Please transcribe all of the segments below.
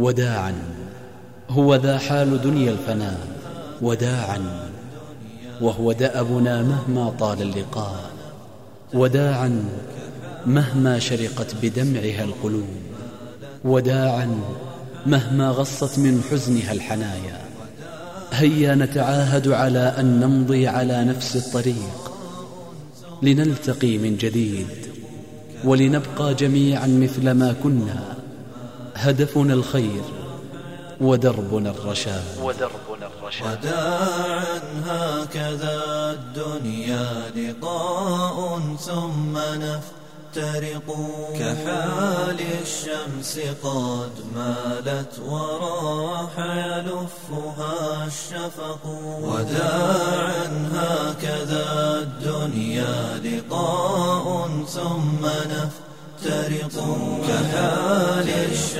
وداعا. هو ذا حال دنيا الفناء وداعا. وهو دأبنا مهما طال اللقاء وداعا مهما شرقت بدمعها القلوب وداعا مهما غصت من حزنها الحنايا. هيا نتعاهد على أن نمضي على نفس الطريق لنلتقي من جديد ولنبقى جميعا مثل ما كنا. هدفنا الخير ودربنا الرشاد. ودربنا الرشاد. وداعا هكذا الدنيا لقاء ثم نفت تفترق كحال الشمس قد مالت وراح يلفها الشفق. وداعا هكذا الدنيا لقاء ثم نفترق. كحال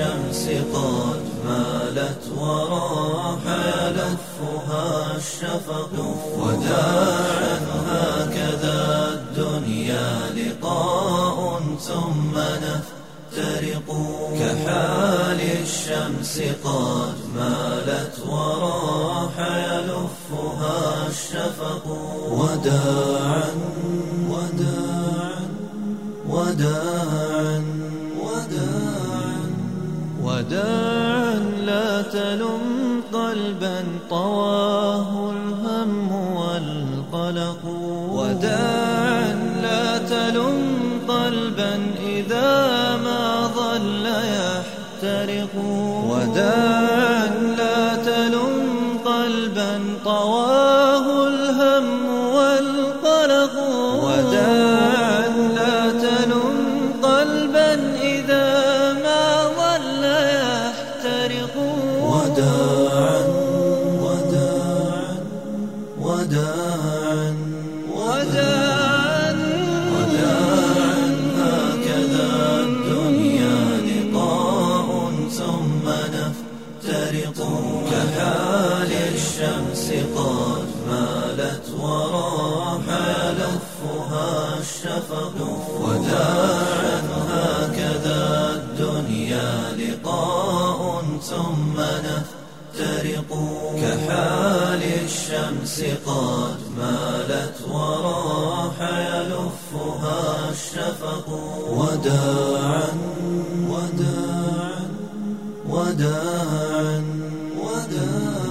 الشمس قد مالت وراح يلفها الشفق وداعا هكذا الدنيا لقاء ثم نفترق. كحال الشمس قد مالت وراح يلفها الشفق وداعا وداعا وداعا. وداعا لا تلم قلبا طواه الهم والقلق وداعا لا تلم قلبا إذا ما ظل يحترق وداعا لا تلم قلبا طواه الهم وداعا وداعا وداعا وداعا وداعا هكذا الدنيا لقاء ثم نفترق كحال الشمس قد مالت وراح يلفها الشفق وداعا هكذا الدنيا لقاء ثم نفترق كحال الشمس قد مالت وراح يلفها الشفق. وداعا وداعا وداعا وداعا.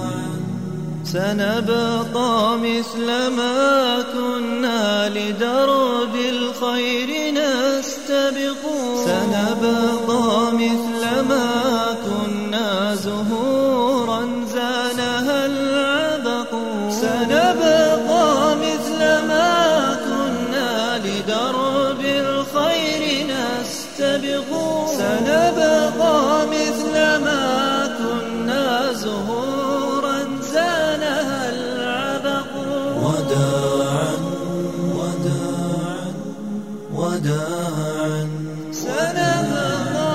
سنبقى مثل ما كنا لدرب الخير نستبق سنبقى مثل سنبقى مثل ما كنا زهورا زانها العبق. وداعا وداعا وداعا. سنبقى.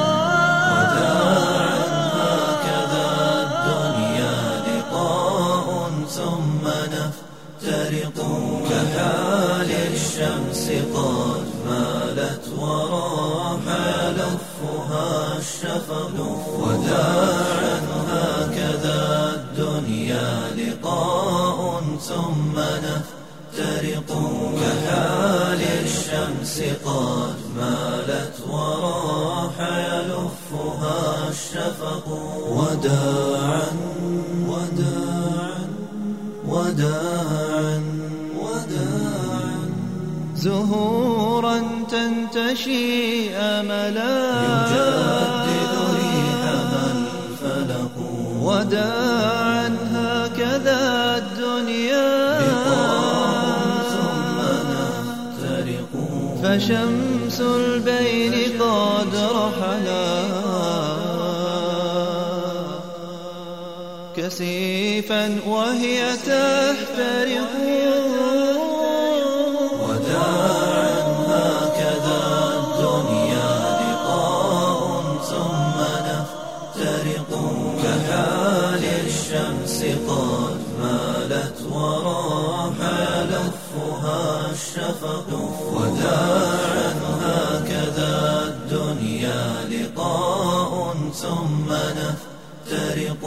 وداعا هكذا الدنيا لقاء ثم نفترق. كحال الشمس قد مالت يلفها الشفق وداعا هكذا الدنيا لقاء ثم نفترق. كحال الشمس قد مالت وراح يلفها الشفق. وداعا وداعا وداعا وداعا زهورا تنتشي أملا وداعا هكذا الدنيا. فشمس البين قد رحلا. كسيفا وهي تحترق. قد مالت وراح يلفها الشفق وداعا هكذا الدنيا لقاء ثم نفترق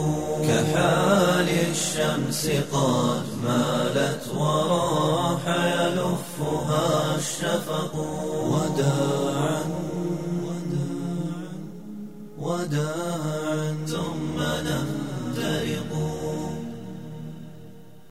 كحال الشمس قد مالت وراح يلفها الشفق وداعا وداعا نفترق